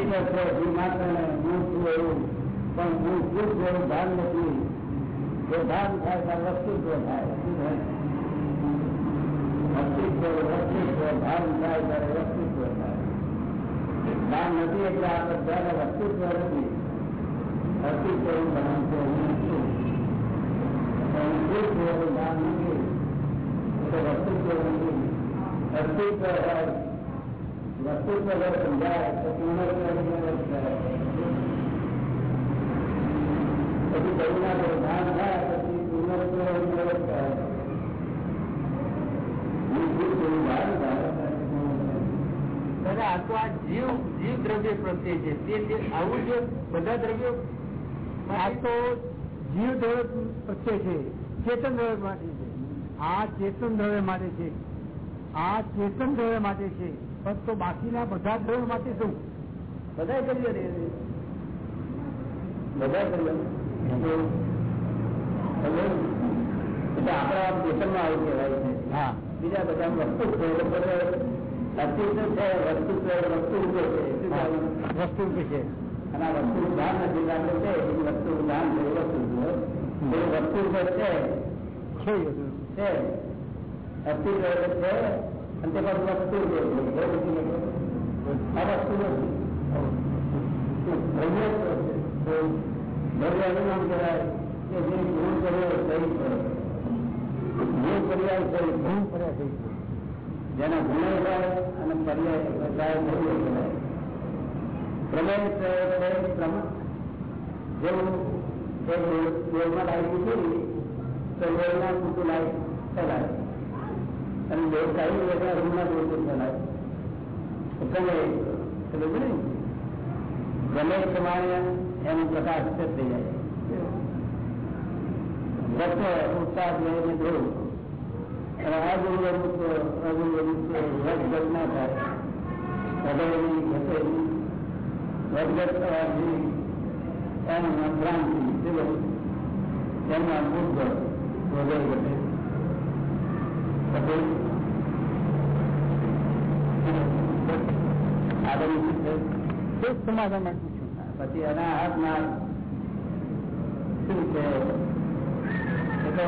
હકીકત છે જીવ માત્ર ને હું છું એવું પણ હું છું એવું ભાન નથી એ ભાન થાય ત્યારે વસ્તુત્વ થાય અસ્તિત્વ વસ્તુત્વ ભાન થાય ત્યારે વસ્તુત્વ થાય ભાન નથી એટલે આ બધાને વસ્તુત્વ નથી અસ્તિત્વ એવું ભાન છે હું છું પણ હું છું એવું ભાન નથી એટલે વસ્તુત્વ નથી અસ્તિત્વ હોય વસ્તુ અગર સમજાય તો પૂર્ણ પછી કરુણા ધ્યાન થાય પછી પૂર્ણ દાદા આ તો આ જીવ જીવ દ્રવ્ય પ્રત્યે છે તે આવું જે બધા દ્રવ્યો આ તો જીવ દ્રવ્ય પ્રત્યે છે ચેતન દ્રવ્ય માટે છે આ ચેતન દ્રવ્ય માટે છે આ ચેતન દ્રવ્ય માટે છે બસ તો બાકીના બધા દ્રવ્ય માટે શું બધા કરીએ બધા કરીએ એટલે આપણા ચેતનમાં આવું કહેવાય છે હા બીજા બધા વસ્તુ છે અસ્તિત્વ છે વસ્તુ છે વસ્તુ ઉભો છે વસ્તુ છે અને આ વસ્તુ ઉદાન નથી લાગે છે એ વસ્તુ ઉદાન છે એ વસ્તુ એ વસ્તુ ઉપર છે છે અસ્તિત્વ છે અને તે પાછું વસ્તુ આ વસ્તુ નથી દ્રવ્ય નામ કહેવાય કે જે ગુણ કર્યો સહી કરો ગુણ પર્યાય સહી ગુણ પર્યાય સહી જેના ગુણો થાય અને પર્યાય થાય દ્રવ્ય કહેવાય પ્રમેય છે ક્રમ જેવું એક દેવમાં લાવી દીધી તો દેવના કુટું લાવી ચલાવે અને દેવ કાઢી વેગળા રૂમના દોષો ચલાવે ગમે સમજ ને ગમે પ્રમાણે એનો પ્રકાશ થઈ જાય વસ્તુ ઉત્સાહ લઈને જોયું અને આ જેવું અમુક અમુક અમુક વધઘટ ના થાય હૃદયની ઘટે વધઘટ થવાથી એનું ભ્રાંતિ એમના બુદ્ધ હૃદય ઘટે પછી આગળ સમાધાન પૂછ્યું પછી એના હાથમાં શું છે તો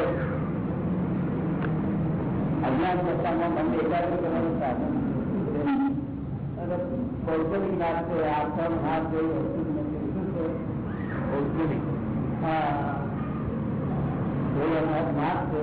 અજ્ઞાન દશામાં મને એકાગ્ર કરવાનું સાધન અને ભૌગોલિક નાથ છે આસન હાથ જેવી વસ્તુ જ નથી શું છે ભૌગોલિક હા એ નાથ છે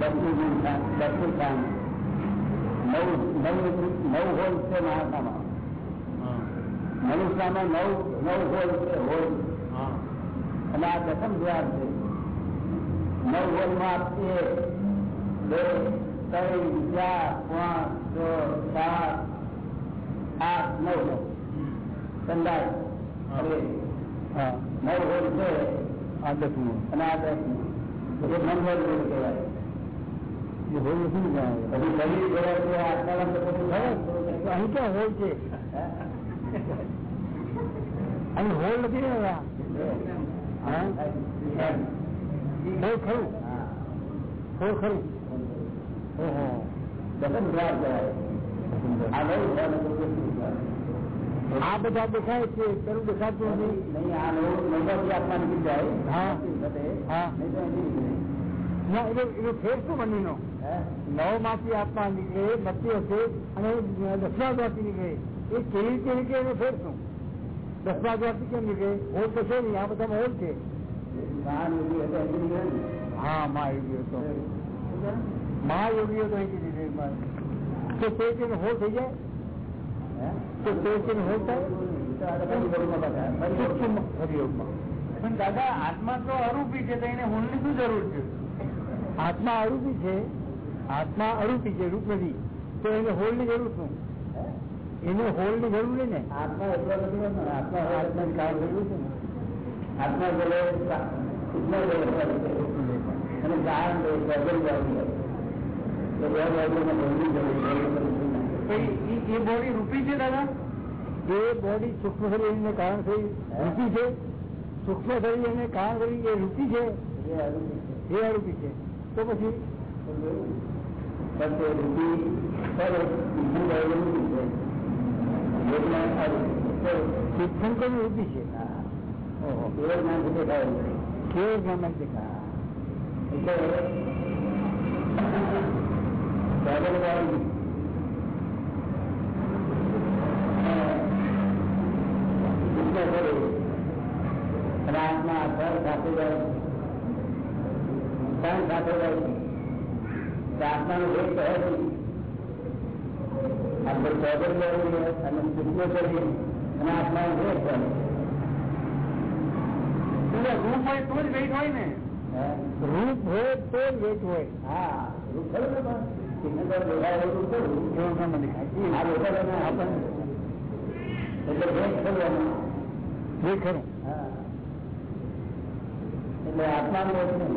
બધા જબરદસ્ત પ્રયાસ કરે નારી અગ્રવાદ કરીએ તો આશીર્વાદ કરે એકાગ્ર થાય એવો અનાજ ના એકાગ્ર કરવાનું થાય ભૌગોલિક સાધન એકાગ્ર ના થતો એટલે સાધના કરતા ગંભીર ગંભીર આ કહેવાય ગંભીર બધું બધું કામ નવ નવ નવ હોલ છે મહાત્મામાં મનુષ્યમાં નવ નવ હોલ છે હોલ અને આ પ્રથમ દ્વાર છે નવ હોલમાં એક બે ત્રણ ચાર પાંચ છ સાત આઠ નવ સંદાય નવ હોલ છે આ દસમું અને આ દસમું એ નંબર કહેવાય એ હોલ નથી ને પછી શરીર જોડે છે આત્માના તો બધું થાય તો અહીં ક્યાં હોલ છે અહીં હોલ નથી ને હવે હા હોલ ખરું હોલ ખરું ઓહો દસમ દ્વાર કહેવાય આ નવું દ્વાર ને બધું દ્વાર. આ બધા દેખાય છે પેલું દેખાતું નથી નહીં આ નવું નવમાંથી આત્મા નીકળી જાય હા. ઘટે. હા. ના એટલે એનો ફેર શું હે? નવમાંથી આત્મા નીકળે બત્તી હશે અને દસમા દ્વારથી નીકળે. એ કેવી રીતે નીકળે એનો ફેર શું? દસમા દ્વારથી કેમ નીકળે? હોલ તો છે નહીં આ બધામાં હોલ છે. હા મહાયોગીઓ તો. મહાયોગીઓ તો અહીંથી નીકળે તો તે તેને હોલ થઈ જાય? તો તે હોલ થાય. હરિયોગમાં પણ દાદા આત્મા તો અરૂપી છે તો એને હોલની શું જરૂર છે? આત્મા અરૂપી છે આત્મા અરૂપી છે રૂપ નથી. તો એને હોલની જરૂર શું? એને હોલની જરૂર નહીં ને? આત્મા એટલો નથી આત્મા આત્મા કામ કર્યું છે આત્મા બોલે અને કારણ જરૂર. એ બોડી રૂપી છે દાદા? એ બોડી સૂક્ષ્મ શરીરને કારણ થઈ રૂપી છે. સૂક્ષ્મ શરીરને કારણ કરી એ રૂપી છે. એ આ છે. એ અરૂપી છે. તો પછી પણ તે રૂપી પર બીજું રહેલું છે એટલે આવું. તો તીર્થંકર રૂપી છે હા. ઓહો એવો જ્ઞાન છે દેખાય છે. કેવું જ્ઞાન દેખાય એટલે સર્જન બોલે ઉષ્મા બોલે અને આત્મા ફળ સાથે જાય ધન સાથે જાય તો આત્માનો ભેદ કહે છે આપણે સર્જન બોલીએ અને ઉષ્મા કરીએ અને આત્માનો ભેદ કરે રૂપ હોય તો જ વેટ હોય ને હે? રૂપ હોય તો જ વેટ હોય હા રૂપ ખરું ને પણ? કિશનભાઈ બોલાય એવું રૂપ ખરું. કેવું જ્ઞાન દેખાય આ લોકોને આપણને એટલે ભેદ ખરું એમાં. એ ખરું હા. એટલે આત્માનો ભેદ નહીં.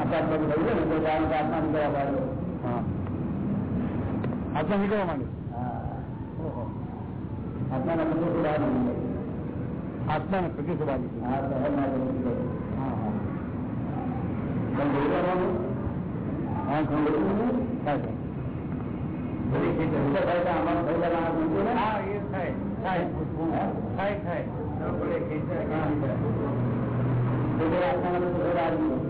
અચાર બધું થયું ને કારણ કે આત્મા નીકળવા માંડ્યો. આત્મા નીકળવા માંડ્યો? આત્માના પ્રતિ સુધાર આત્માના પ્રતિ સુધાર હા હા થાય થાય. થાય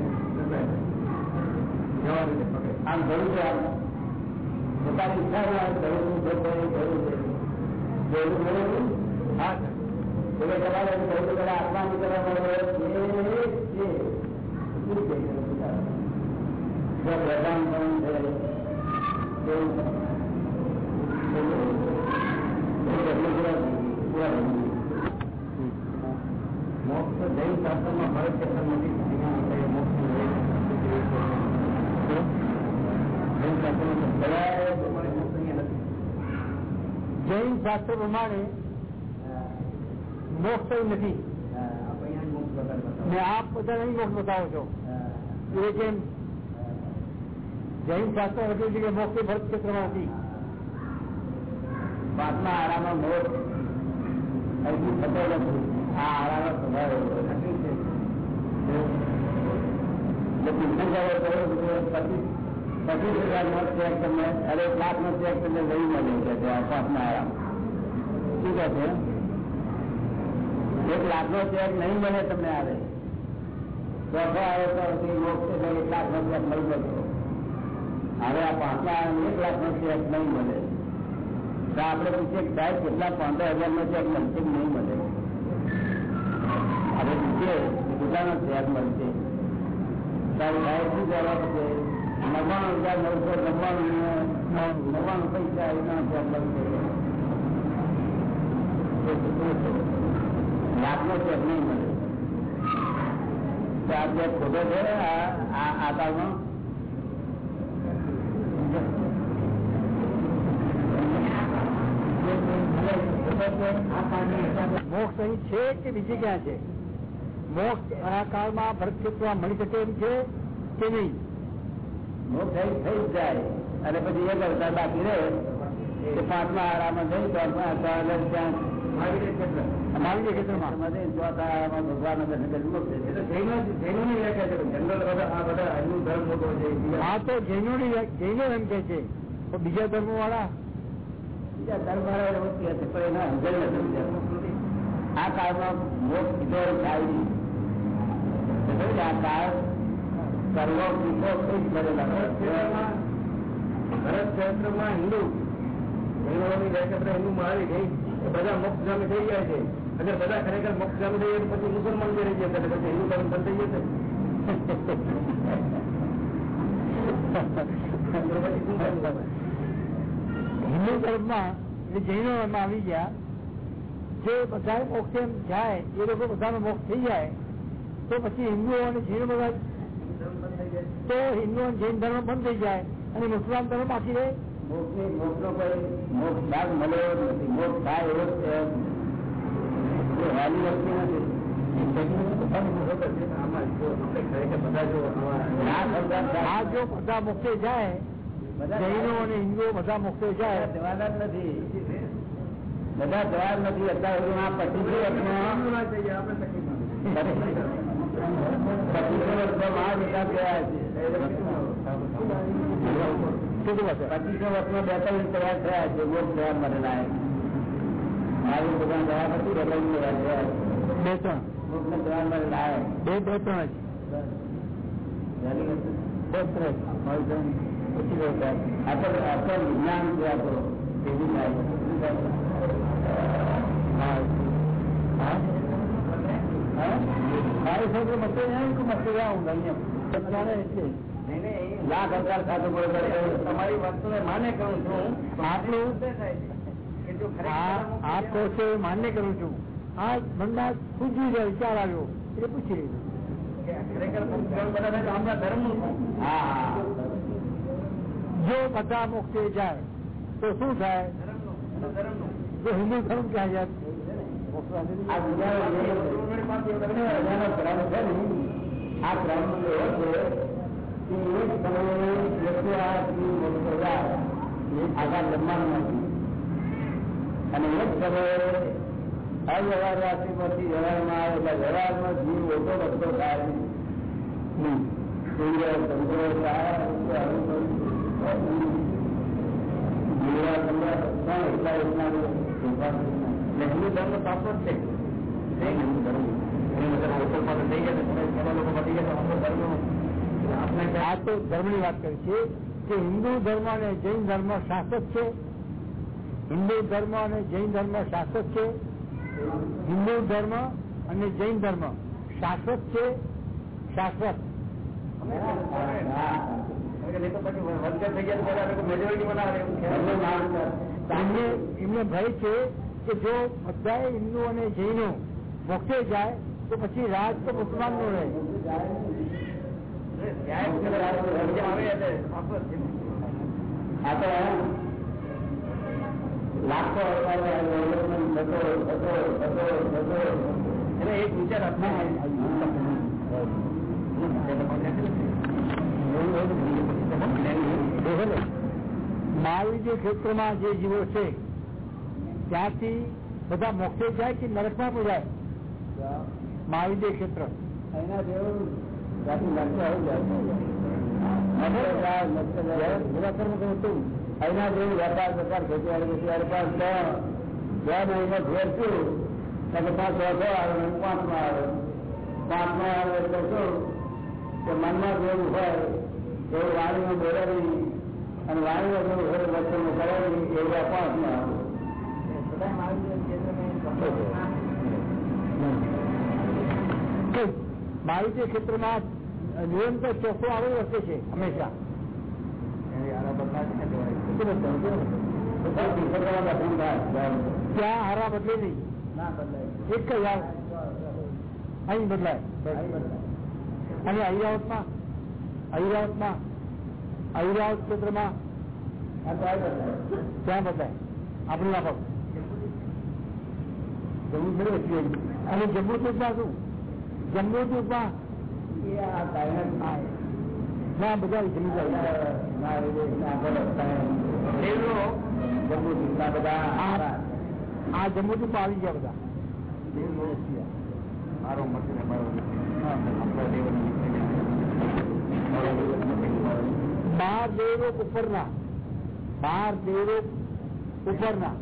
આમ ઘણું છે આમ પોતાની ઈચ્છા ના હોય ઘણું શું છે ઘણું ઘણું છે જેવું ઘણું હા એટલે તમારે ઘણું બધા આત્મા નીકળવા મળે એ છે શું છે જો પ્રધાન પણ છે એવું મોક્ષ જૈન શાસ્ત્રમાં ભરત ક્ષેત્રમાંથી મોક્ષ જૈન શાસ્ત્રમાં કયા પ્રમાણે મોક્ષ અહીંયા નથી જૈન શાસ્ત્ર પ્રમાણે મોક્ષ એવું નથી આપણે અહીંયા મોક્ષ બતાવી ને આપ બધા નહીં મોક્ષ બતાવો છો એ કેમ જૈન શાસ્ત્ર હતું કે મોક્ષ એ ભરત ક્ષેત્રમાં હતી પાંચમા આરામાં મોક્ષ અહીંથી થતો નથી આ આરામાં સ્વભાવ એવો નથી છે તો તીર્થંકરો કહ્યું કે પચીસ પચીસ હજારનો ચેક તમને અરે એક લાખનો ચેક તમને લઈ મળે છે ત્યાં પાંચમા આરામ શું કહે છે એક લાખનો ચેક નહીં મળે તમને આવે ચોથો આવે તો હજી મોક્ષ એટલે એક લાખનો ચેક મળી જતો હવે આ પાંચમા આરામ એક લાખનો ચેક નહીં મળે તો આપણે પૂછીએ કે સાહેબ કેટલા પંદર હજાર નો ચેક મળશે કે નહીં મળે હવે પૂછીએ કે કેટલાનો ચેક મળશે ત્યારે સાહેબ શું જવાબ છે નવ્વાણું હજાર નવસો નવ્વાણું નવ્વાણું પૈસા એના ચેક મળશે લાખનો ચેક નહીં મળે તો આ ચેક ખોટો છે આ આ આકારમાં મોક્ષ અહીં છે કે બીજી ક્યાં છે મોક્ષ આ કાળમાં ભરત ક્ષેત્રમાં મળી શકે એમ છે કે નહીં મોક્ષ થઈ થઈ જાય. અને પછી એક અવતાર બાકી રહે એ પાંચમા આરામાં જઈ ત્યાં. મહાવીર તો બીજા ધર્મ વાળા બીજા. ધર્મ વાળા ઓછી પણ એના જૈન ધર્મ આ કાળમાં થાય આ કાળ હિન્દુ. હિન્દુ મારી ગઈ બધા બધા મોક્ષગામી થઈ જાય છે. અગર બધા ખરેખર મોક્ષગામી થઈ જાય પછી મુસલમાન થઈ રહી જશે પછી હિન્દુ ધર્મ બંધ થઈ જશે? હિન્દુ ધર્મમાં જૈનો એમાં આવી ગયા, જે બધા મોક્ષે જાય, એ લોકો બધાનો મોક્ષ થઈ જાય, તો પછી હિન્દુઓ અને જૈનો બધા ધર્મ બંધ થઈ જાય તો હિન્દુ જૈન ધર્મ બંધ થઈ જાય અને મુસલમાન ધર્મ બાકી રહે. કોઈ મોક્ષ ભાગ નથી. મોક્ષ એવો વસ્તુ નથી. બધા જો આ સરદાર આ સાહેબ જો બધા મોક્ષે જાય બધા જૈનો અને હિન્દુઓ બધા મોક્ષે જાય. જવાના જ નથી. બધા જવાબ નથી. અત્યાર સુધી આ પચીસો વર્ષમાં ના થઈ જાય આપણે તકલીફ પચીસો વર્ષમાં મહાવિકાસ ગયા છે શું વાત છે? પચીસો વર્ષમાં બે ત્રણ તૈયાર થયા છે મોક્ષ તૈયાર મળેલા છે. મારું ભગવાન દયા પછી બે ત્રણ તૈયાર થયા છે. બે ત્રણ મોક્ષને તૈયાર મળેલા છે. બે બે ત્રણ જ વહેલી વસ્તુ. બે ત્રણ જ. મારું ધન ઓછી રહે છે. આ તો આ તો વિજ્ઞાન છે આ તો. એવું થાય છે. શું થાય છે? હા. હા? હા? મારી સાથે મસ્તે નહીં કે મસ્તે જાઉં અહીંયા અત્યારે એટલે નહીં, નહીં, લાખ હજાર ખાતું પડે તમારી વસ્તુને માને કરું છું આટલું શું થાય છે? કે જો ખરેખર આ બધા આ કહો છો એ માન્ય કરું છું આ મનમાં પૂછ્યું છે વિચાર આવ્યો એટલે પૂછી લીધું કે ખરેખર મુક્તગણ બધા થાય તો આપણા ધર્મનું શું? હા હા જો બધા મોક્ષે જાય તો શું થાય ધર્મનું. એનો ધર્મનું. જો હિન્દુ ધર્મ ક્યાં જાય આ બીજા બધાનો ક્રમ છે ને આ ક્રમ એવો છે કે એક સમયે લોકો આ જીવ મોટો જાય એ આખા બ્રહ્માંડ નથી અને એક સમયે અવ્યવહાર રાશિ પછી વ્યવહારમાં આવે એટલે વ્યવહારમાં જીવ મોટો બધો થાય નહીં સૂર્ય ચંદ્ર તારા જીવા ચંદ્ર બધા એટલા એટલા એટલે હિન્દુ ધર્મ પાપ જ છે. હિન્દુ ધર્મ. આ તો ધર્મની છે હિન્દુ ધર્મ અને જૈન ધર્મ શાસક છે. હિન્દુ ધર્મ અને જૈન ધર્મ શાસક છે. હિન્દુ ધર્મ અને જૈન ધર્મ શાસક એમને ભય છે કે જો બધા હિન્દુ અને જૈનો મોક્ષે જાય તો પછી રાજ તો મુસલમાન નો રહે લાખો એટલે એક વિચાર આપણે માલવીય ક્ષેત્રમાં જે જીવો છે ત્યાંથી બધા મોક્ષે જાય કે નરકમાં પણ જાય મહાવીર ક્ષેત્ર એના જેવું જાતિ લાગતો આવી જાય મસ્ત જાય નિરાકરણ કહું હતું એના જેવું વેપાર વેપાર ખેતીવાડી ખેતીવાડી પણ બે મહિનો ફેર થયું એટલે પાંચ ચોથો આવે ને પાંચમો આવે પાંચમો આવે એટલે શું કે મનમાં જેવું હોય એવું વાણીમાં બોલે નહીં અને વાણીમાં જેવું હોય વચ્ચેનું કરે નહીં એવું આ પાંચમો આવે મહાવીર ક્ષેત્રમાં નિરંતર ચોખ્ખો આવી વસ્તુ છે હંમેશા ત્યાં હારા બદલે નહીં ના બદલાય એક જ હાર અહીં બદલાય અને અહિરાવતમાં અહિરાવતમાં અહિરાવત ક્ષેત્રમાં આ તો આવી બદલાય ત્યાં બદલાય આપણી માફક જમવું પડે એટલે અને જમ્મુ તુપા શું? જમ્મુ તુપા ના બધા આવી ગયા બધા. મારો મતને બાર દેવરોક ઉપરના. બાર દેવરોક ઉપરના.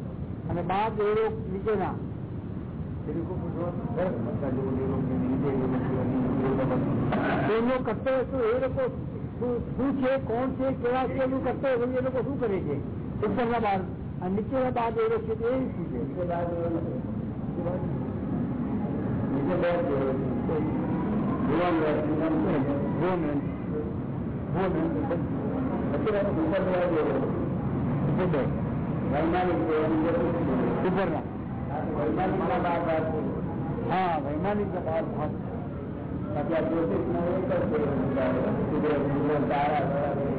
અને બાર દેવરોક નીચેના. એમનો કર્તવ્ય શું એ લોકો શું- શું છે કોણ છે કેવા છે એનું કર્તવ્ય બધું એ લોકો શું કરે છે ઉપરના બાર અને નીચેના બાર દેવલોક છે તે શું છે નીચે બે દેવો છે. ભુવન વર્ષ, ભુવન છે. ગોમેન્ટ ગોમેન્ટ અત્યારે તો ઉપર બે દેવો. વૈમાનિક દેવો, બીજો શું છે? ઉપરના આ તો વૈમાનિકના બાર બાર છે. હા વૈમાનિક બાર ભાગ બાકી આ જ્યોતિષનો એક જ દેવો છે. સૂર્ય, સૂર્ય, તારા, તારા.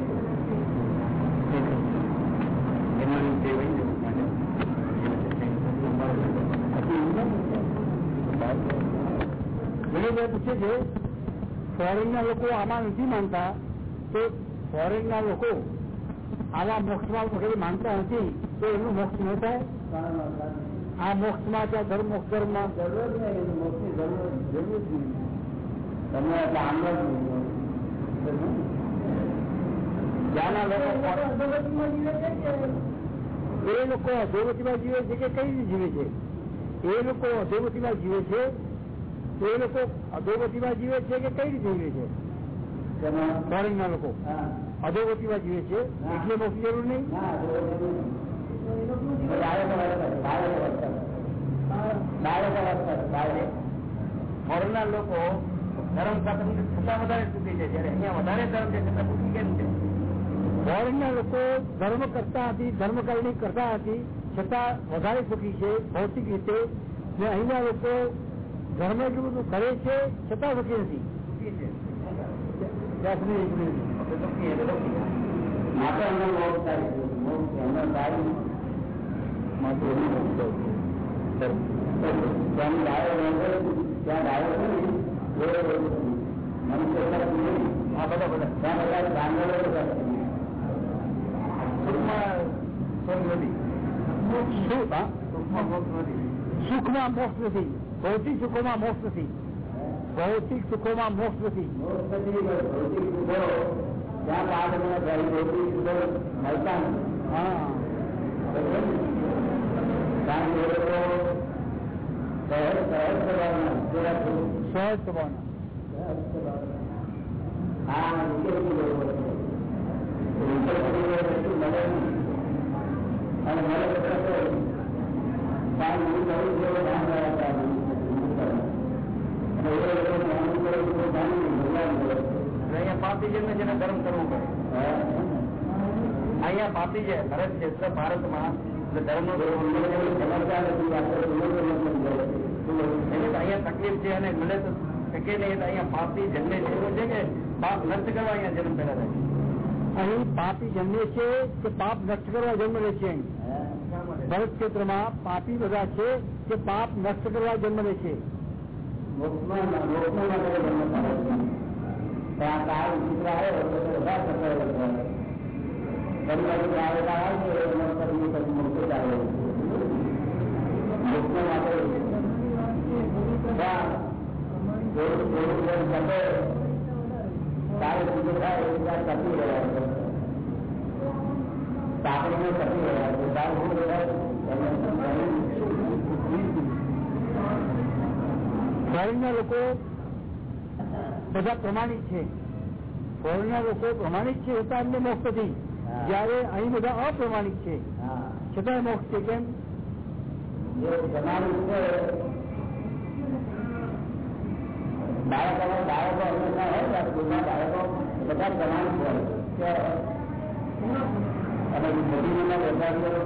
વિનોદભાઈ પૂછે છે ફોરેન ના લોકો આમાં નથી માનતા તો ફોરેન ના લોકો આવા મોક્ષમાં વગેરે માનતા નથી તો એનું મોક્ષ ન થાય કારણો, મોક્ષમાં કે ધર્મ મોક્ષ ધર્મમાં જરૂર નહીં મોક્ષની જરૂર જરૂર જ નહીં તમે એટલે જ નહીં. લોકો એ લોકો અધોગતિમાં જીવે છે કે કઈ રીતે જીવે છે? એ લોકો અધોગતિમાં જીવે છે? એ લોકો અધોગતિમાં જીવે છે કે કઈ રીતે જીવે છે? ફોરેન ના લોકો. અધોગતિમાં જીવે છે? એટલે મોક્ષ જરૂર નહીં. ના જરૂર નહીં. ડાયરેક્ટ વર્તન, ડાયરેક્ટ વર્તન. ડાયરેક્ટ વર્તન, ડાયરેક્ટ. ફોરેનના લોકો ધર્મ સાથે છતાં વધારે સુખી છે જયારે અહીંયા વધારે ધર્મ છે છતાં સુખી કેમ છે ફોરેન ના લોકો ધર્મ કરતા હતી ધર્મ કરણી કરતા હતી છતાં વધારે સુખી છે ભૌતિક રીતે ને અહીંના લોકો ધર્મ એટલું બધું કરે છે છતાં સુખી નથી સુખી છે ત્યાં સુધી એટલું નથી. તો સુખી એટલે સુખી માટે અમને મોક્ષ થાય છે. મોક્ષ એમને થાય નહીં. માટે એમને મોક્ષ થાય છે. ત્યાં ડાયો રહે છે, ત્યાં ડાયો છે ને, એ મનુષ્ય કરતું નહીં. હા બધા બધા ત્યાં બધા જાનવરો બધા છે. સુખમાં સ્વર્ગ નથી શું હા? સુખમાં મોક્ષ નથી સુખમાં મોક્ષ નથી ભૌતિક સુખોમાં મોક્ષ નથી ભૌતિક સુખોમાં મોક્ષ નથી મોક્ષ પછી ભૌતિક સુખો ત્યાં પાછળ ભૌતિક સુખો મળતા નથી હા કારણ કે એ લોકો સહજ સહજ સ્વભાવના જેવા છે. સહજ સ્વભાવના સહજ સ્વભાવના. આ નીચે શું લોકો છે? નીચે પછી એ વસ્તુ મળે નહીં. અને મળે તો કશો નહીં. કારણ કે હું કહું છું એવું ધ્યાન રાખતા નથી. અને એ લોકો ધ્યાન કરે છે તો ધ્યાન નહીં, ભગવાન કરે છે. એટલે અહીંયા પાપી જન્મે જેને ધર્મ કરવું પડે હા. અહીંયા પાપી છે ભારત ક્ષેત્ર ભારતમાં એટલે ધર્મ નો સમજતા નથી આપણે લોકો સમજાય છે. એને તો અહીંયા તકલીફ છે અને મળે તો શકે નહીં એટલે અહીંયા પાપી જન્મે છે એવું છે કે પાપ નષ્ટ કરવા અહીંયા જન્મ પેદા થાય અહીં પાપી જન્મે છે કે પાપ નષ્ટ કરવા જન્મ લે છે અહીં હા. ભરત ક્ષેત્રમાં પાપી બધા છે કે પાપ નષ્ટ કરવા જન્મ લે છે મોક્ષમાં મોક્ષમાં માટે જન્મ થાય છે. પણ આ કાળ વિચિત્ર આવ્યો તો તે બધા સફળ થાય. ફરી પાછું કાળ એક આવે છે, એ જન્મ પછી પછી મોક્ષ જ આવે છે. મોક્ષમાં માટે ત્યાં થોડું થોડું જેમ ઘટે, કાળ વિચિત્ર થાય એ ત્યાં ટકી રહ્યા છે. સાંકળીને ટકી રહ્યા છે. કાળ શું કહેવાય? ફોરેનના લોકો બધા પ્રમાણિક છે ફોરેનના લોકો પ્રમાણિક છે છતાં એમને મોક્ષ નથી હા. જ્યારે અહીં બધા અપ્રમાણિક છે હા છતાં મોક્ષ છે કેમ જે તમારું છે બાળકો બાળકો હંમેશા હોય ને સ્કૂલના બાળકો બધા પ્રમાણિક હોય કે અને મોટી ઉંમરના વેપારીઓ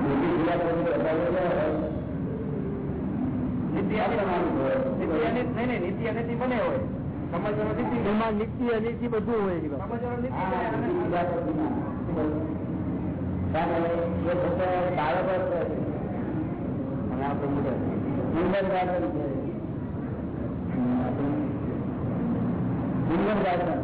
મોટી જિલ્લા પછી વેપારીઓ કેવા હોય? નીતિ અને અપ્રમાણિક હોય. નીતિ અને નહીં નહીં નીતિ અને નીતિ બને હોય સમજવાનો નીતિ એમાં નીતિ અનીતિ બધું હોય એની પાસે. સમજવાનો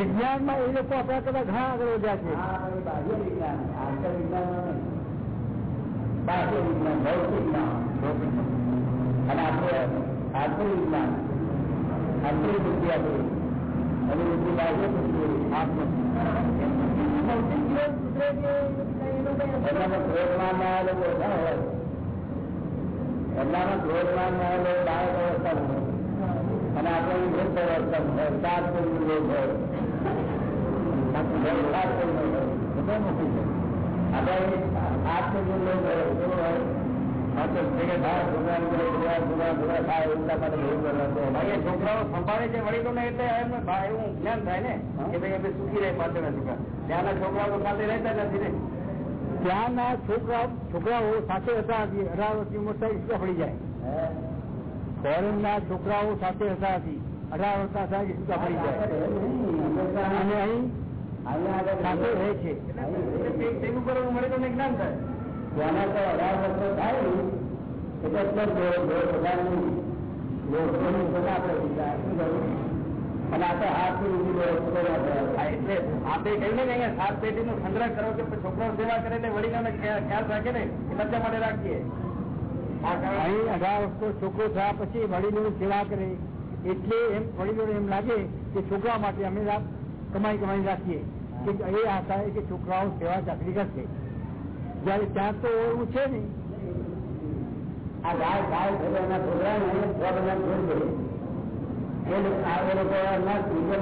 નીતિ હા, બને મોટી અને જિલ્લા પછીના. કારણ કે એ ફક્ત બાળકો જ છે. અને આપણે મોટા ઉંમર ગાર્ડન છે જીવન દર્શન હવે બાહ્ય બુદ્ધિ હે આંતરિક બુદ્ધિ અને બુદ્ધિ બાહ્ય વિજ્ઞાનમાં એ લોકો આપણા કરતા ઘણા આગળ વધ્યા છે હા એ બાહ્ય વિજ્ઞાન આંતર વિજ્ઞાન નહીં બાહ્ય વિજ્ઞાન ભૌતિક જ્ઞાન અને આપણે આંતરિક વિજ્ઞાન આંતરિક બુદ્ધિ આપણી અને બુદ્ધિ બાહ્ય બુદ્ધિ આત્મ એનામાં ક્રોધમાન ના લોકો ઓછા હોય એમનામાં ક્રોધમાન ના લોકો બાળક અવસ્થા હોય અને આપણે વૃદ્ધ અવસ્થા હોય સાત કોઈ લોક હોય आपके છોકરાઓ સંભાળે છે વડીલોને એટલે એમને એવું જ્ઞાન થાય ને કે ભાઈ અમે સુખી રહે પાછળના છોકરા ત્યાંના છોકરાઓ સાથે રહેતા નથી ને. ત્યાંના છોકરા છોકરાઓ સાથે હતા અઢાર વર્ષની ઉંમર થઈ ફળી જાય. ફોરેન ના છોકરાઓ સાથે હતા હતી અઢાર વર્ષના થાય ઈચ્છા પડી જાય અને અહીં સાથે રહે છે એટલે તેનું કરવાનું વડીલો ને જ્ઞાન થાય ત્યાંના તો અઢાર વર્ષો થાય ને એટલે એટલો જ દોર દોર બધાની લોકોની બધા આપણે વિચાર શું કરવું? અને આપણે હાથથી ઊંધી દોર છોકરા હા, થયા. એટલે આપણે કહ્યું ને કે અહીંયા સાત પેઢી નો સંગ્રહ કરો કે છોકરાઓ સેવા કરે ને વડીલોને ખ્યા- ખ્યાલ રાખે ને એ બધા માટે રાખીએ આ કારણ અહીં અઢાર વર્ષનો છોકરો થયા પછી વડીલોની સેવા કરે એટલે એમ વડીલોને એમ લાગે કે છોકરા માટે અમે કમાઈ કમાઈ રાખીએ. કે એ આશા કે છોકરાઓ સેવા ચાકરી કરશે. જયારે ત્યાં તો એવું છે નહીં આ ગાય ગાય ભગવાનના છોકરાને છ છોડી દે એ લોકો- છોકરા અઢાર છોડી દે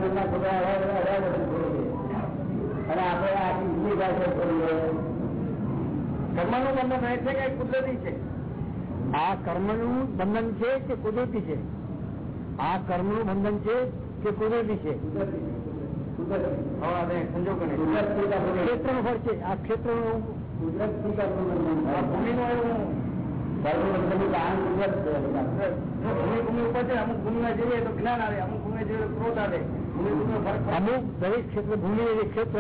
અને આપણે આખી ઈલી ગાય છોડી દે કર્મનું બંધન રહે છે કે કુદરતી છે? આ કર્મનું બંધન છે કે કુદરતી છે? આ કર્મનું બંધન છે કે કુદરતી છે? ક્ષેત્રનું ફળ છે. આ ક્ષેત્રનું કુદરતી ભૂમિ નું એવું અમુક દરેક ક્ષેત્ર ભૂમિ એ ક્ષેત્ર.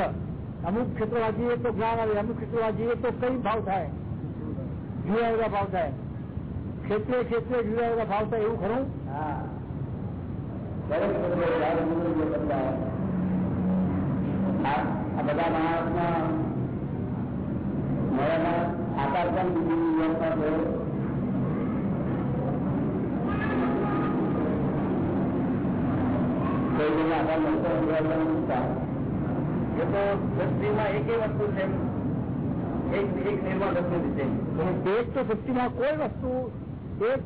અમુક ક્ષેત્રો વાંચીએ તો જ્ઞાન આવે અમુક ક્ષેત્રો વાંચીએ તો કઈ ભાવ થાય? જુદા જુદા ભાવ થાય. ક્ષેત્રે ક્ષેત્રે જુદા જુદા ભાવ થાય એવું ખરું? હા. દરેક ક્ષેત્રે જ્યારે ગુરુ જે બધા આ આ બધા માણસના મળેલા આકાર પણ બીજી વ્યવસ્થા છે કોઈ જણ આકાર મળતો વ્યવસ્થા નથી થાય. એ તો દ્રષ્ટિમાં એક વસ્તુ છે એક એક નિર્માણ દ્રષ્ટિ છે એક તો સૃષ્ટિમાં કોઈ વસ્તુ એક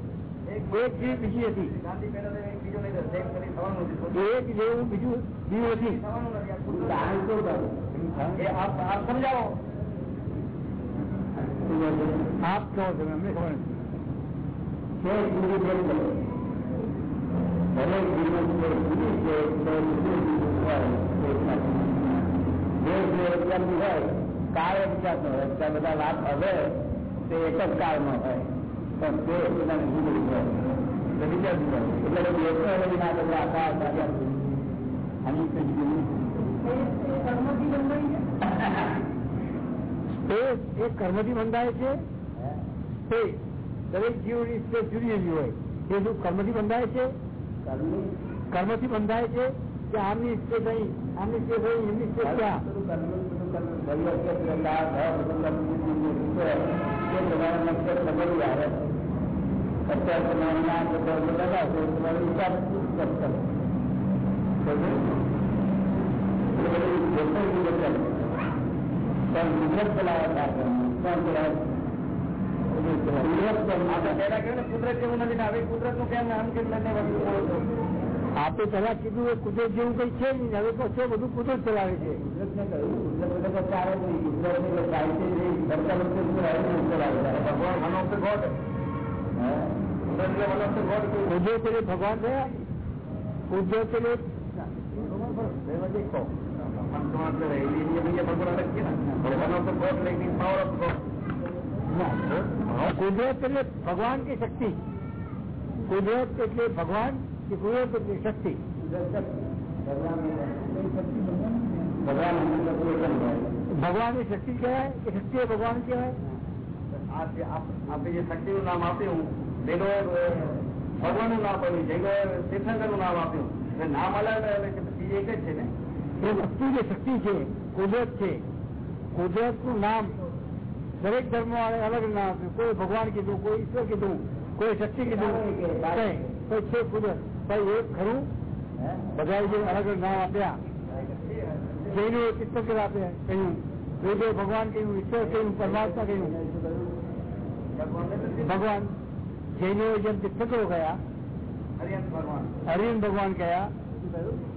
એક જેવી બીજી હતી ગાંધી પહેલા એક બીજો નહીં થશે. એક ફરી થવાનું નથી. એક જેવું બીજું બીજું નથી થવાનું નથી. આ ખુલ્લું. કારણ શું કરું? એ આપ આપ સમજાવો આપ કહો છો અમને ખબર નથી છે જુદી જેમ છે. દરેક જીવન છે જુદી છે તો જુદી જુદી હોય એક નથી. જે જે એકદમ હોય કાળ એક જાતનો હોય ત્યાં બધા વાત હવે તે એક જ કાળમાં હોય પણ તે એકદમ જુદી હોય તો બીજા જુદા હોય. એટલે બે તો એના બધા આખા આખા આની કંઈ જુદી તે એ કર્મથી બંધાય છે તે દરેક જીવની સ્ટેજ જુદી જુદી હોય તે શું કર્મથી બંધાય છે કર્મની કર્મથી બંધાય છે કે આમની સ્ટેજ અહીં આમની સ્ટેજ અહીં એમની સ્ટેજ ક્યાં બધું કર્મ, બધું કર્મ. ભવ્ય ક્ષેત્ર, લાભ, ભાવ, બધું કર્મ, બધું જે છે, તે પ્રમાણે નક્ષત્ર બદલી આવે. અત્યારે તમારે નામ બધા બધા છે, તમારે વિચાર કરશો. સમજ્યું? એટલે બધું જેટલું બીજું કરે. પણ ગુજરાત ચલાવે છે આ કર્મ. કોણ ચલાવે? ગુજરાત કર્મ. આપણે પહેલા કહ્યું ને કુદરત જેવું નથી ને હવે કુદરત નું કેમ આમ કેમ લઈને વસ્તુ બોલો છો? આપે પેલા કીધું એ કુદરત જેવું કઈ છે નહીં હવે તો છે બધું કુદરત ચલાવે છે ગુજરાતને કહ્યું, ગુજરાત એટલે તો ચાલે જ નહીં. ગુજરાતની એટલે સાહિત્ય જે સરકાર વખતે શું આવે છે, એ ચલાવે છે. ભગવાન વન ઓફ ધ ગોડ હે? કુદરત એટલે વન ઓફ ધ ગોડ કુદરત એટલે ભગવાન થયા કુદરત એટલે કુદરત એટલે ભગવાન કે શક્તિ કુદરત એટલે ભગવાન કે કુદરત એટલે શક્તિ ભગવાન અંદર બધું એકમ હોય. ભગવાન ની શક્તિ કહેવાય કે શક્તિ એ ભગવાન કહેવાય આ જે આપ- આપણે જે શક્તિનું નામ આપ્યું વેદોએ ભગવાનનું નામ આપ્યું જૈનોએ તીર્થંકરનું નામ આપ્યું એટલે નામ અલગ એટલે કે પછી એક જ છે ને એ વસ્તુ જે શક્તિ છે કુદરત છે કુદરત નું નામ દરેક ધર્મ વાળે અલગ નામ આપ્યું કોઈ ભગવાન કીધું કોઈ ઈશ્વર કીધું કોઈ શક્તિ કીધું કઈ કોઈ છે કુદરત પણ એ ખરું બધા જે અલગ અલગ નામ આપ્યા જૈનો તીર્થંકર આપ્યા કહ્યું વેદો ભગવાન કહ્યું ઈશ્વર કહ્યું પરમાત્મા કહ્યું ભગવાન જૈનો જેમ તીર્થંકરો ગયા હરિયન ભગવાન હરિયન ભગવાન ગયા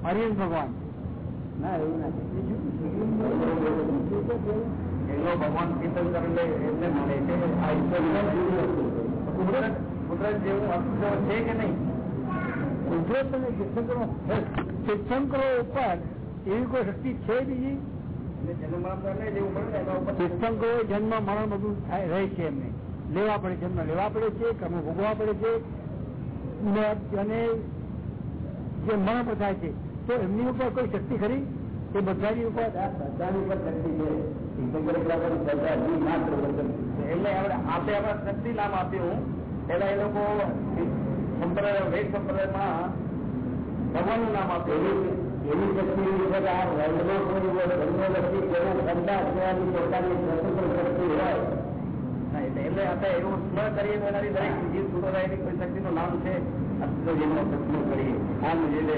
હરિયન ભગવાન ના એવું એનો ભગવાન તીર્થંકર એટલે એમને માને છે આ ઈશ્વર કુદરત કુદરત જેવું અસ્તિત્વ છે કે નહીં કુદરત અને તીર્થંકરો તીર્થંકરો ઉપર એવી કોઈ શક્તિ છે બીજી? તીર્થંકરો જન્મ મરણ બધું રહે છે એમને. લેવા પડે જન્મ લેવા પડે છે કર્મ ભોગવા પડે છે. અને જે મરણ થાય છે તો એમની ઉપર કોઈ શક્તિ ખરી? એ બધાની ઉપર? બધાની ઉપર શક્તિ છે. એટલે આપણે આપણે શક્તિ નામ આપ્યું. પેલા એ લોકો સંપ્રદાય વેદ સંપ્રદાયમાં ભગવાનનું નામ આપ્યું એવી એવી શક્તિ છે કે આ વર્લ્ડમાં કોઈ ધર્મ વ્યક્તિ જેના ઠંડા સેવાની પોતાની સ્વતંત્ર શક્તિ હોય હા, એટલે એટલે આપણે એવું ન કરીએ તો એનાથી દરેક જીવ છૂટો થાય એની કોઈ શક્તિનું નામ છે અસ્તિત્વ જેનો શક્તિનું કરીએ ઓમ જેને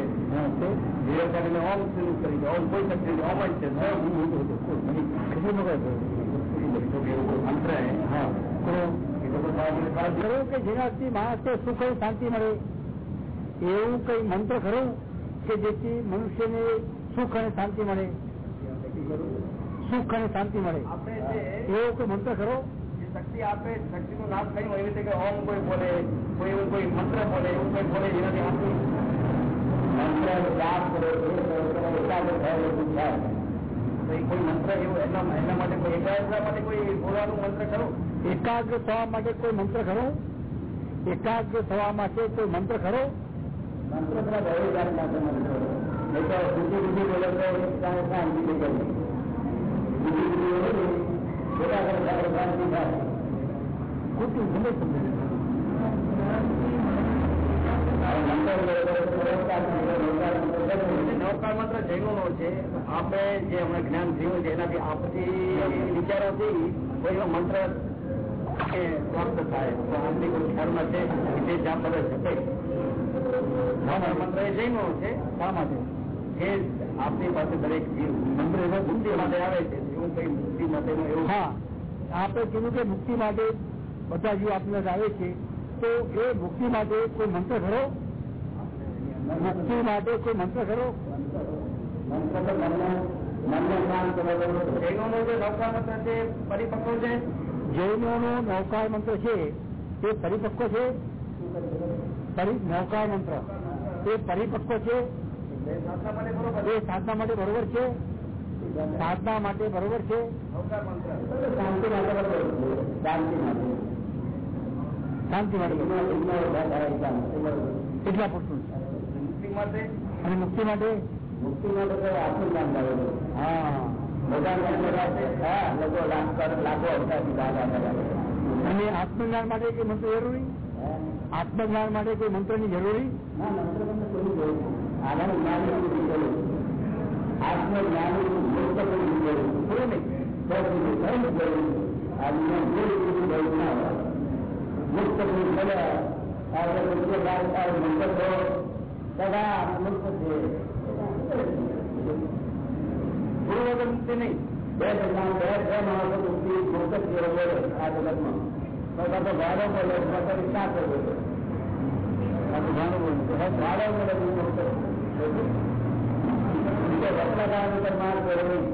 વિવેક કરીને ઓમ શરૂ કરી દે. ઓમ કોઈ શક્તિ નથી ઓમ જ છે એવું મંત્ર હે હા કરો એ લોકો સાહેબ સાહેબ ખરું કે જેનાથી માણસને સુખ અને શાંતિ મળે. એવું કઈ મંત્ર ખરું કે જેથી મનુષ્યને સુખ અને શાંતિ મળે? સુખ અને શાંતિ મળે. આપણે એવો કોઈ મંત્ર ખરો? શક્તિ આપે શક્તિનું નામ થયું એવી રીતે કે ઓમ કોઈ બોલે કોઈ એવું કોઈ મંત્ર બોલે એવું કોઈ બોલે જેનાથી મંત્ર જાપ કરો. કોઈ મંત્ર એવું એના એના માટે કોઈ એકાગ્રતા માટે કોઈ બોલવાનું મંત્ર ખરું એકાગ્ર થવા માટે કોઈ મંત્ર ખરો એકાગ્ર થવા માટે કોઈ મંત્ર ખરો મંત્ર બધા બહુ જાતના છે મંત્રો નહીં તો બીજી બીજી બોલે તો કાંઈ શાંતિ નહીં કરી બીજી બીજી બોલે ને બધા કરતા શાંતિ થાય ખોટું ભલે સમજે કરે. નવકાર મંત્ર જૈનોનો છે. આપણે જે હમણાં જ્ઞાન થયું છે એનાથી આપતી વિચારોથી કોઈ મંત્ર પ્રાપ્ત થાય. તો આપણી કોઈ ધર્મ છે જે જ્યાં પડે શકે મંત્ર એ જૈનો છે. શા માટે? જે આપની પાસે દરેક મંત્ર એવો બુદ્ધિ માટે આવે છે. એવું કઈ બુદ્ધિ માટે એવું. હા. આપણે કીધું કે મુક્તિ માટે બધા જીવ આપને આવે છે. તો એ મુક્તિ માટે કોઈ મંત્ર ખરો મુક્તિ માટે કોઈ મંત્ર ખરો મંત્ર તો મનને મનને શાંત કરવાનો છે. જૈનોનો જે નવકાર મંત્ર છે પરિપક્વ છે જૈનોનો નૌકાર મંત્ર છે એ પરિપક્વ છે પરી- નૌકાર મંત્ર એ પરિપક્વ છે એ સાધના માટે બરોબર એ સાધના માટે બરોબર છે સાધના માટે બરોબર છે નવકાર મંત્ર શાંતિ માટે બરોબર છે. શાંતિ માટે શાંતિ માટે બરોબર. એમાં એમાં ઉભા થાય એટલા માટે બરોબર. એટલા પૂરતું મુક્તિ માટે? અને મુક્તિ માટે? મુક્તિ માટે આપણું કામ લાગે હા. અને આત્મજ્ઞાન માટે કઈ મંત્ર જરૂરી? આત્મજ્ઞાન માટે કોઈ મંત્રની? જરૂરી મુક્ત કોઈ જરૂર પૂરું નહીં બસ બીજું કઈ જ જરૂર નહીં. આ દુનિયા જે રીતે જરૂર ના હોય મુક્ત કોઈ ભલે આપણે મુક્ત બાર થાય મંત્ર થયો સદા મુક્ત છે ગુરુ વગર મુક્તિ નહીં બે જણા બે બે માણસો મુક્તિ મુક્ત જ કેવો બોલે આ જગતમાં તો કાં તો ગાળો બોલે કાં તો વિચાર બોલે કાં તો ગાળો બોલે ગાળો બોલે તો મુક્ત બીજો રસ્તા ગાળો તો માર બોલે નહીં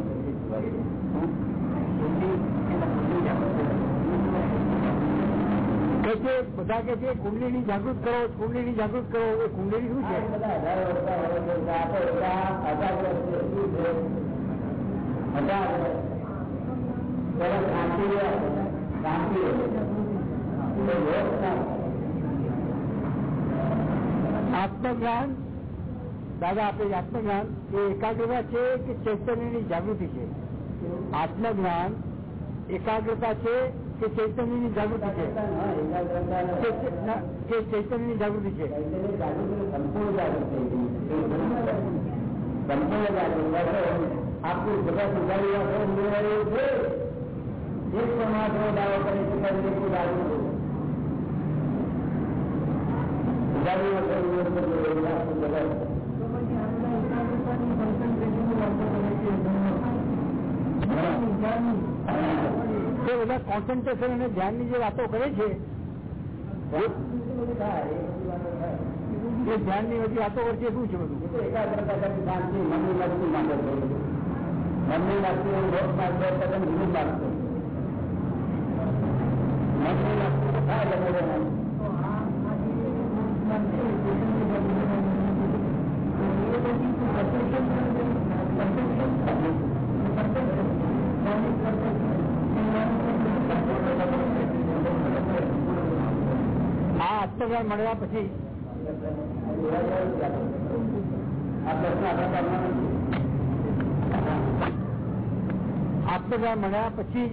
કે છે બધા કે છે કુંડલીની જાગૃત કરો કુંડલીની જાગૃત કરો એ કુંડલી શું આ છે બધા હજાર વર્ષના વર્ષો છે. આ તો એટલા હજાર વર્ષથી શું છે હજાર વર્ષ. પેલા શાંતિ રહે આપણને. શાંતિ રહે. તો યોગ ના આત્મજ્ઞાન દાદા આપે છે આત્મજ્ઞાન એ એકાગ્રતા છે કે ચૈતન્યની જાગૃતિ છે આત્મજ્ઞાન એકાગ્રતા છે કે ચૈતન્યની જાગૃતિ છે હા, એકાગ્રતા કે નથી. ચે- ના, કે ચૈતન્યની જાગૃતિ છે ચૈતન્ય જાગૃતિ સંપૂર્ણ જાગૃતિ થઈ ગઈ સંપૂર્ણ જાગૃતિ આપનું બધા સુધારી આપો ઉમેરાયું છે એક પરમાત્મા દાવો કરી શકાય છે કોઈ દાવો નથી. સુધારી આપો ઉમેરાયું છે, આખું જગત. તે બધા કોન્સન્ટ્રેશન અને ધ્યાનની જે વાતો કરે છે એ બધું થાય, એ બધી વાતો થાય. એ ધ્યાનની બધી વાતો કરશે શું છે બધું એ તો એકાગ્રતા કરી શાંતિ મનની મસ્તી માટે છે. મનની મસ્તી હું રોજ મારતો તદ્દન જુદું મારતો મનની મસ્તી તો થાય ગમે તે નહીં. આ આત્મજ્ઞાન મળ્યા પછી આ પ્રશ્ન આપણે કરવાનો નથી. આત્મજ્ઞાન મળ્યા પછી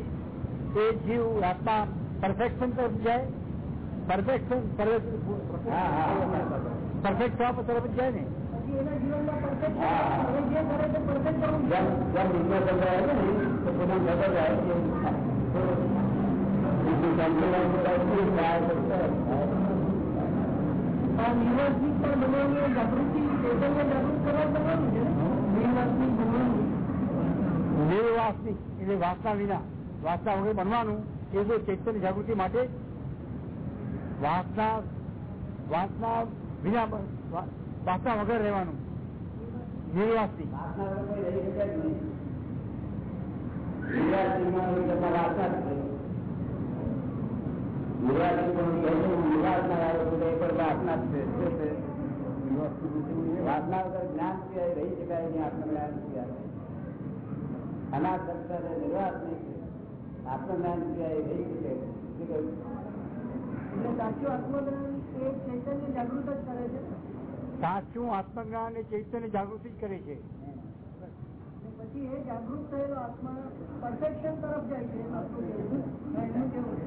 એ જીવ આત્મા પરફેક્શન તરફ જાય પરફેક્શન હા હા પરફેક્ટ થવા તરફ જ જાય ને જેમ યુનિવર્સિટી એટલે વાસના વિના. વાસના વગર બનવાનું, એ તો ચૈતન્ય જાગૃતિ માટે વાસના વાસના વિના વાસના વગર રહેવાનું. નિર્વાસની નિરાશીમાં કોઈ કરતા વાસના જ છે, વાસના શું કહ્યું? સાચું આત્મજ્ઞાન એ ચૈતન્ય જાગૃતિ કરે છે આપણું કહેવું. એનું કેવું છે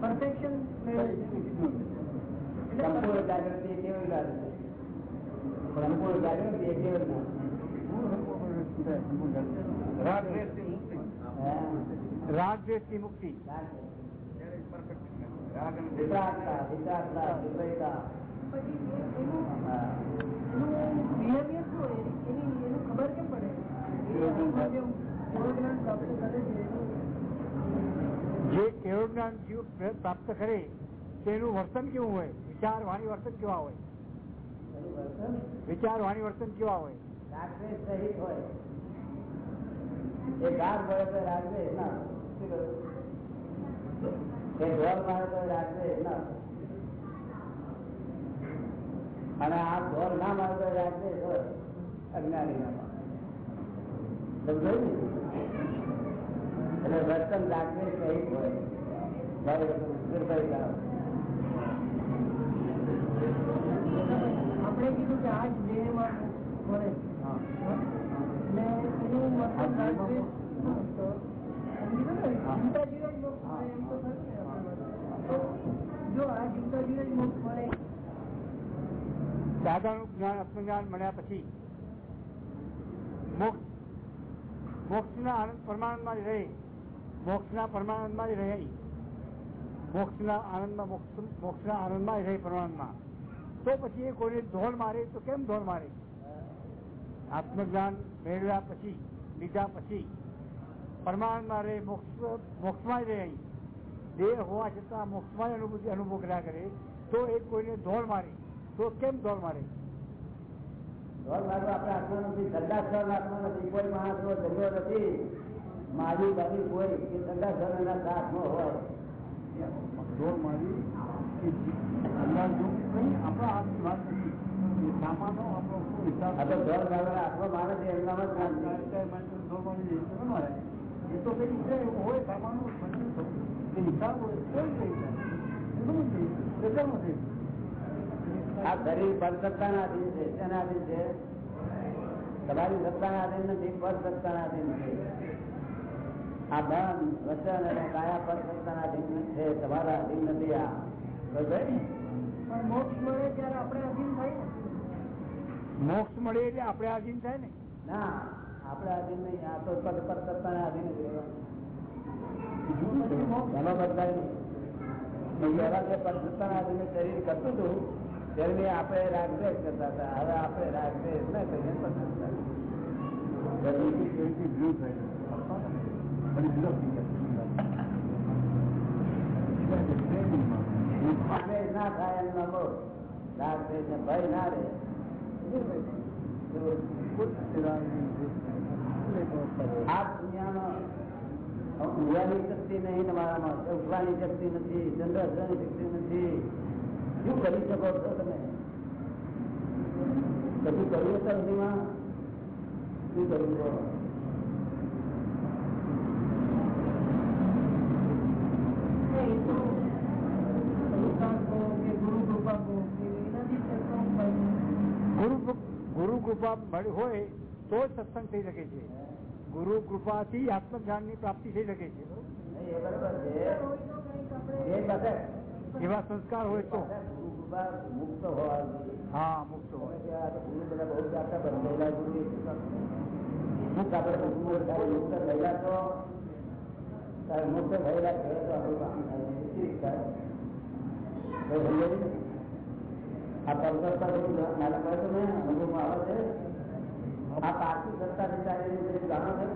પરફેક્શન મેળવે છે એટલે સંપૂર્ણ જાગૃતિ એ કેવી વાત છે સંપૂર્ણ જાગૃતિ એ કેવી વાત રાગ દ્વેષથી મુક્તિ હા. રાગ દ્વેષની મુક્તિ રાગ અને દ્વેષ. વિતરાગતા, વિતરાગતા, વિપરીતા. પછી એ- એનું હા. એનું બિહેવિયર શું હોય એની એનું ખબર કેમ પડે એ એનું જે કેવો જ્ઞાન જીવ પ્રાપ્ત કરે, તેનું વર્તન કેવું હોય? વિચાર વાણી વર્તન કેવા હોય? વિચાર વાણી વર્તન કેવા હોય? અને આ ઢોર ના મારે તો અજ્ઞાની ના મારે. સમજાયું ને? એટલે વર્તન રાગદ્વેષ સહિત હોય બરાબર નિર્ભયતા હોય. આપણે કીધું કે આ જ દેહમાં મળે ને એનું મતલબ રાગદ્વેષ શું હતો? એમ કીધું ને, જીવતા જીવે જ મોક્ષ મળે એમ તો ખરું ને આપણા માટે. તો જો આ જીવતા જીવે જ મોક્ષ મળે દાદાનું જ્ઞાન આત્મજ્ઞાન મળ્યા પછી મોક્ષ મોક્ષના આનંદ પરમાનંદમાં જ રહે. મોક્ષના પરમાનંદમાં જ રહે. મોક્ષના આનંદમાં મોક્ષ- મોક્ષના આનંદમાં જ રહે પરમાનંદમાં. તો પછી એ કોઈને ધોળ મારે તો કેમ ધોળ મારે? આત્મજ્ઞાન મેળવ્યા પછી, લીધા પછી પરમાનંદમાં રહે, મોક્ષ, મોક્ષમાં જ રહે દેહ હોવા છતાં મોક્ષમાં અનુભૂતિ અનુભવ કર્યા કરે, તો એ કોઈને ધોળ મારે. તો કેમ ધોળ મારે? દોઢ લાખ આપણે આપવા નથી ધંધા સ્થળ રાખવા નથી કોઈ માણસનો ધંધો નથી. મારી બાજુ કોઈ કે ધંધા સ્થળ એના સાથનો હોય. હોય. સામાન આ શરીર પર સત્તાના આધીન છે શેના આધીન છે? તમારી સત્તાના આધીન નથી પર સત્તાના આધીન છે. આ ધન વચન અને કાયા પર ના અધીન છે તમારા અધીન નથી આ. ને? મોક્ષ મળે ત્યારે આપણે અધીન થાય ને. મોક્ષ મળે એટલે આપણે આધીન થાય ને? ના આપણે અધીન નહીં આ તો પદ પર કરતા અધીન જ રહેવાનું. એમાં બદલાય નહીં. પહેલા જે શરીર કરતું હતું. ત્યારે આપણે રાગદ્વેષ કરતા હતા હવે આપણે રાગદ્વેષ ના કરીએ પંચસત્તા દ્વેષ ના થાય એમનો બહુ રાગદ્વેષ ને ભય ના રહે આ દુનિયામાં ઊંઘવાની શક્તિ નહીં તમારામાં ઉઠવાની શક્તિ નથી ચંદ્ર શક્તિ નથી શું કરી શકો છો તમે બધું કર્યું છે સુધીમાં શું કર્યું છે એ તો સંસ્કાર કહો કે ગુરુ કૃપા કહો કે એનાથી સત્સંગ બને. ગુરુ ગુરુ કૃપા મળી હોય તો જ સત્સંગ થઈ શકે છે ગુરુ કૃપાથી આત્મજ્ઞાન ની પ્રાપ્તિ થઈ શકે છે નહીં, એ બરોબર છે હોય તો કંઈક આપણે એ પાસે એવા સંસ્કાર હોય તો ગુરુ કૃપા મુક્ત હોવા જોઈએ હા મુક્ત તમે હોય કે આ તો ગુરુ બધા બહુ જાતના બંધેલા ગુરુ મુક્ત આપણે ગુરુ થાય મુક્ત થયેલા તો તારે મુક્ત થયેલા છે તો આપણું કામ થાય ઠીક થાય તો સમજાયું ને? આ પરસત્તા બધું નાના કરે તો ને અનુભવમાં આવે છે આ પારસી સત્તા વિચારી રીતે જાણો છે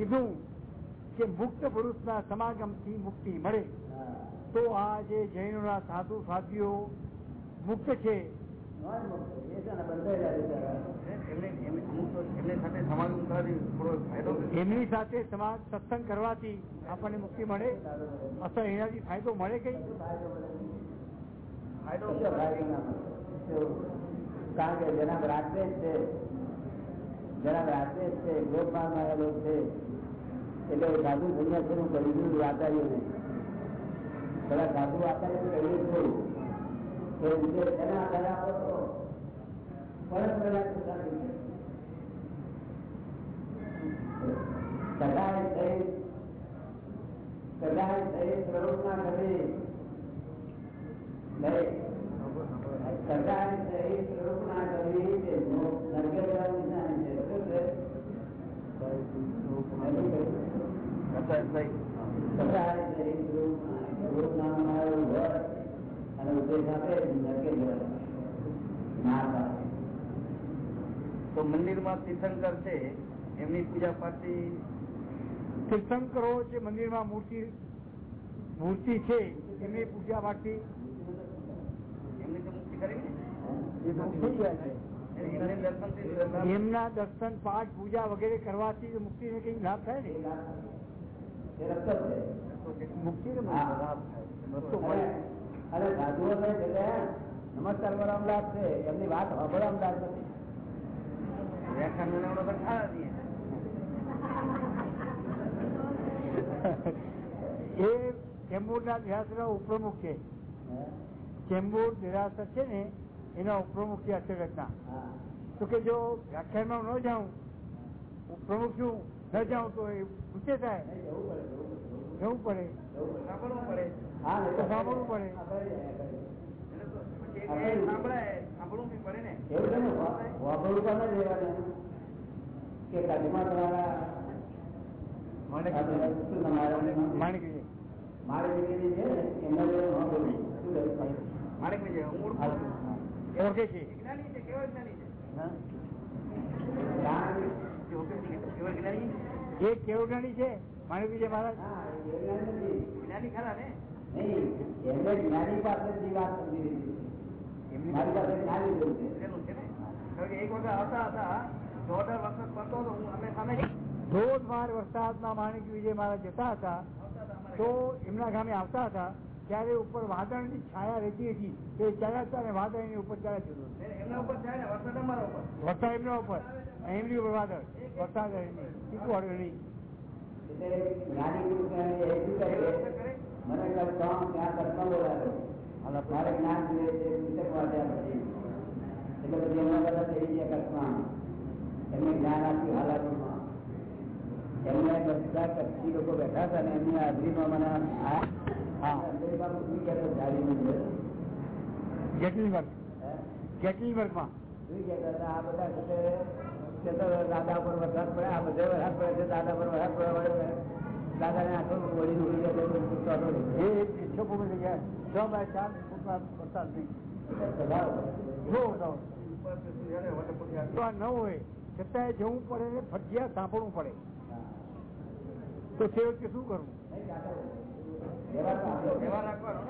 કીધું કે મુક્ત પુરુષના સમાગમથી મુક્તિ મળે. તો આ જે જૈનોના સાધુ સાધ્વીઓ મુક્ત છે. એમની સાથે સમાજ સત્સંગ કરવાથી આપણને મુક્તિ મળે અથવા એનાથી ફાયદો મળે કઈ. કારણ કે જેના રાત્રે જ છે જેના રાત્રે જ છે ગોપાલ આવેલો છે એટલે સાધુ દુનિયા છે હું કરી દીધું આચાર્ય ને પેલા સાધુ આચાર્ય કહ્યું થોડું કે જે એના આધારે આપો તો પરસ્પરના સુધારી છે. કદાચ થઈ કદાચ થઈ પ્રવૃત્તિ કરી નહીં કદાચ થઈ પ્રવૃત્તિ કરી તે નરકે જવાની નિશાની છે અને ઉદ્દેશ આપે નરકે જવાનું ના પાડે તો મંદિરમાં તીર્થંકર છે એમની પૂજા પાઠથી તીર્થંકરો જે મંદિરમાં મૂર્તિ મૂર્તિ છે એમની પૂજા પાઠથી એમની તો મુક્તિ કરી ને એ તો થઈ ગયા છે એમને દર્શનથી શ્રદ્ધા- એમના દર્શન પાઠ પૂજા વગેરે કરવાથી મુક્તિને કઈ લાભ થાય ને એ રસ્તો છે. મુક્તિ અને સાધુઓ નમસ્કાર કરવાનો લાભ છે. એમની વાત સાંભળવાનો લાભ નથી એ ચેમ્બુર ના ધ્યાસ નો છે ચેમ્બુર નિરાશર છે ને એના ઉપપ્રમુખ છે અચરજના તો કે જો વ્યાખ્યાનમાં ન જાઉં ઉપપ્રમુખ છું ન જાઉં તો એ પૂછે થાય. જવું પડે. સાંભળવું પડે. સાંભળવું સાંભળવું પડે. ને? વાપરવું છે. એ કેવું જ્ઞાની છે? માણું બીજે મહારાજ જ્ઞાની ખરા ને? જ્ઞાની વિજય મહારાજ જતા હતા. તો એમના ગામે આવતા હતા ત્યારે ઉપર વાદળની છાયા રહેતી હતી. તે ચડાતા ને વાદળની ઉપર ચડાતી વરસાદ એમના ઉપર. એમની ઉપર વાદળ વરસાદ ચીકુ હળવે નહીં એટલે જ્ઞાની પુરુષને એ શું કહે કેવી છે? રીતે કરે મને કરતા ત્યાં કરતા બોલાવે મારે જ્ઞાન જોઈએ છે પુસ્તક વાંચ્યા પછી એટલે પછી એમના બધા થઈ ગયા કલ્પના એમને જ્ઞાન આપ્યું હાલાતોમાં એમને બધા કચ્છી લોકો બેઠા હતા ને એમની હાજરીમાં મને આ હા. અમેરિકામાં ઉતરી ગયા હતા જાળીની અંદર. જેટલી વર્ગ હે? જેટલી વર્ગમાં ઉતરી ગયા હતા. આ બધા છે તે તો દાદા પર વરસાદ પડે આ બધે વરસાદ પડે છે દાદા પર વરસાદ પડે વળે દાદા ને આખો વળી ઉડી ગયા તો પૂછતો હતો. એ એકસો ફૂટ જગ્યાએ છ બાય ચાર ફૂટમાં વરસાદ નહીં સ્વભાવ. જો તો તો આ ન હોય છતાંય જવું પડે ને ફરજિયાત સાંભળવું પડે હા. તો તે વખતે શું કરવું નહીં, દાદા. વ્યવહાર તો આપણો. વ્યવહાર રાખવાનો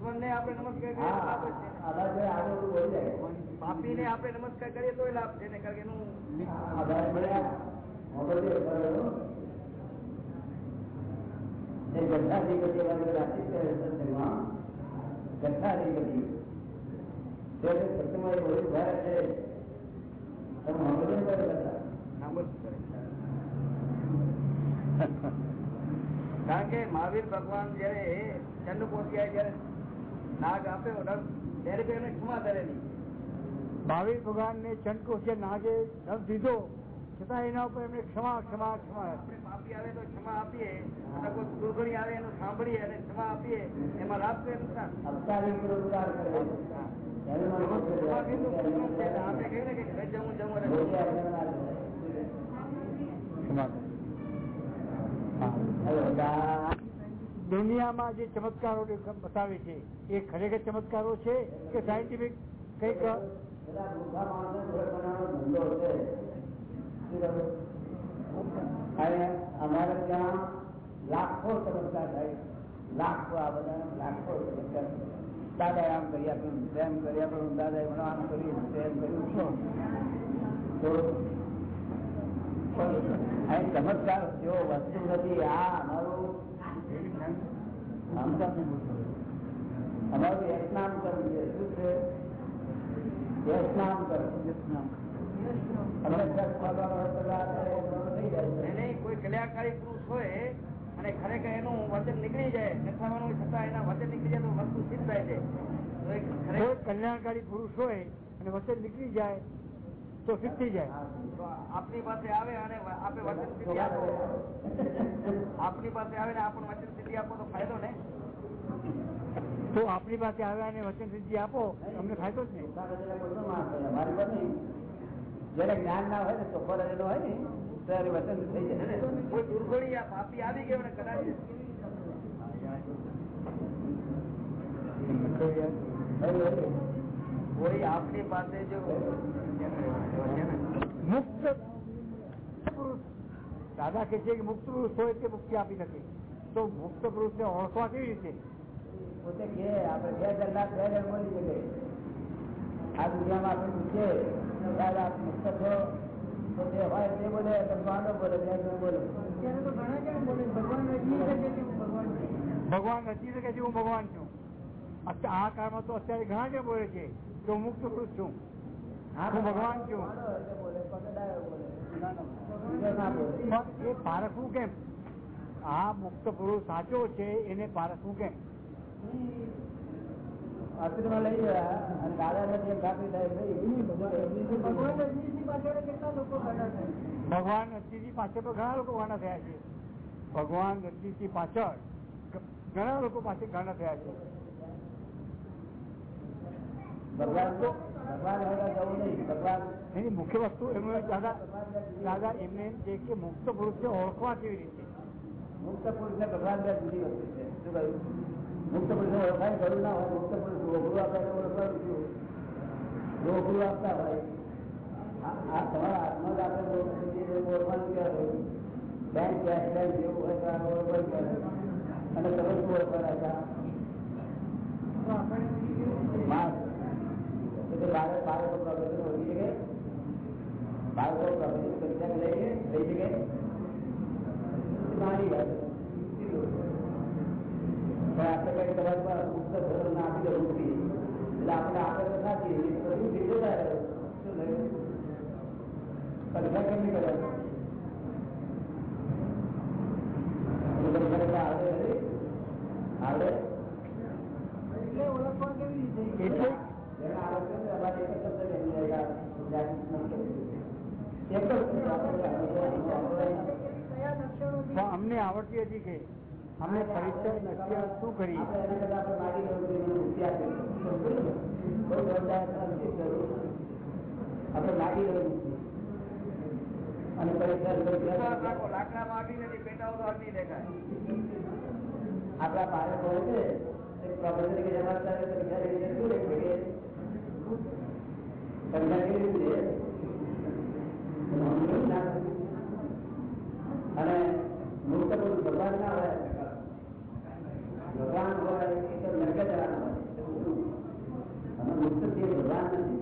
દુશ્મન ને આપણે નમસ્કાર કરીએ તો હા, લાભ જ છે આભાર છે, આગળ બધું બોલી જાય. પાપી ને આપણે નમસ્કાર કરીએ તો લાભ છે ને કારણ કે એનું આભાર મળ્યા. મોકલીએ બરાબર. એ ગઠ્ઠાથી બધી વાર રાખી છે સત્સંગમાં. ગઠ્ઠાથી બધી. ત્યારે સત્સંગમાં એ બોલી ભારે છે. તમે મોકલીએ ને બરાબર બધા. નામ જ કરે કારણ કે મહાવીર ભગવાન જયારે ચંડ પહોંચ્યા જયારે નાગ આપ્યો ત્યારે તો એને ક્ષમા કરેલી. ભાવિક ભગવાન ને ચંટકો છે નાગે દમ દીધો છતાં એના ઉપર એમને ક્ષમા ક્ષમા ક્ષમા આપણે પાપી આવે તો ક્ષમા આપીએ અને કોઈ દુર્ગણી આવે એનું સાંભળીએ અને ક્ષમા આપીએ એમાં લાભ કે નુકસાન આપણે કહીએ ને કે. ક્ષમા બધા દુનિયામાં જે ચમત્કારો બતાવે છે, એ ખરેખર ચમત્કારો છે કે સાયન્ટિફિક કંઈક? અમારે ત્યાં લાખો ચમત્કાર થાય. લાખો આ બધા લાખો ચમત્કાર દાદા આમ કરી આપ્યું તેમ કરી આપ્યું દાદા મને આમ કર્યું તેમ કર્યું. શું? તો ચમત્કાર જેવો વસ્તુ નથી. આ અમારું અમારું યશ કલ્યાણકારી પુરુષ હોય અને ખરેખર એનું વચન નીકળી જાય નથાવાનું છતાં એના વચન નીકળી જાય તો વસ્તુ સિદ્ધ થાય છે. કલ્યાણકારી પુરુષ હોય અને વચન નીકળી જાય તો સિદ્ધ જાય. આપની પાસે આવે અને આપે વચન સ્થિતિ આપો. આપની પાસે આવે ને આપણને વચન સ્થિતિ આપો તો ફાયદો ને? તો આપણી પાસે આવે અને વચન સિદ્ધિ આપો અમને ફાયદો જ નહીં. જયારે જ્ઞાન ના હોય ને ચોખ્ખો રહેલો હોય ને ત્યારે વચન થઈ જાય. ને કોઈ દુર્ગણી પાપી આવી ગયો ને કદાચ. કોઈ આપની પાસે જો મુક્ત પુરુષ દાદા કે છે કે મુક્ત પુરુષ હોય તે મુક્તિ આપી નથી તો મુક્ત પુરુષ ને ઓળખવા કેવી રીતે પોતે કે આપણે બે કલાક બે જણ બોલી શકે આ દુનિયામાં આપણે પૂછીએ સાહેબ આપ મુક્ત છો તો જે હોય તે બોલે ભગવાન બોલે બે જણ બોલે અત્યારે તો ઘણા જણ બોલે ભગવાન રચી શકે છે હું ભગવાન છું. ભગવાન રચી શકે છે હું ભગવાન છું અત્યારે આ કાળમાં તો અત્યારે ઘણા જણ બોલે છે કે હું મુક્ત પુરુષ છું હું ભગવાન એ પારખવું કેમ? આ મુક્ત પુરુષ સાચો છે એને પારખવું કેમ? હોસ્પિટલમાં લઈ ગયા અને દાદાને જે ખાતરી થાય ભગવાન રજનીજી પાછળ તો ઘણા લોકો ઘણા થયા છે. ભગવાન રજનીજી પાછળ ઘણા લોકો પાસે ઘણા થયા છે. ભગવાન તો ભગવાન હોય જવું નહીં ભગવાન એની મુખ્ય વસ્તુ એમણે દાદા દાદા એમને એમ છે કે મુક્ત પુરુષને ઓળખવા કેવી રીતે મુક્ત પુરુષ ને ભગવાન બે જુદી વસ્તુ છે શું કહ્યું મુક્ત પુરુષ ઓળખાય જરૂર ના હોય મુક્ત પુરુષ રોકડું આપે તો ઓળખવાનું શું રોકડું આપતા હોય આ આ તમારા હાથમાં જ આપણે રોકડું જે ઓળખવાનું કહેવાય બેંક કેશ બેંક જેવું હોય તો આ ઓળખવાનું કહેવાય અને તમે શું ઓળખવાના હતા તો આપણે માસ એટલે બારે બાળકો પ્રગતિ હોવી શકે બાળકો પ્રગતિ પરીક્ષા લઈ લઈ શકે મારી વાત પણ આપણે કઈ તમારી પાસે મુક્ત ધોરણ આપી દઉં નથી એટલે આપણે આપણે તો સાચી બધું બીજું થાય શું થયું પરીક્ષા કેમ નહીં કરવાની એક જ છે. આપણે કયા લક્ષણો પણ અમને આવડતી હતી કે અમે પરિચય નક્કી શું કરીએ આપણે એના કરતા આપણે માગી લેવું જોઈએ, એને મુક્તિ સમજાય કેવી રીતે અને મુક્ત બધું ભગવાન ના હોય ભગવાન હોય તો નરકે જવાનું હોય અને મુક્ત જે ભગવાન નથી